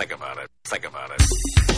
Think about it. Think about it.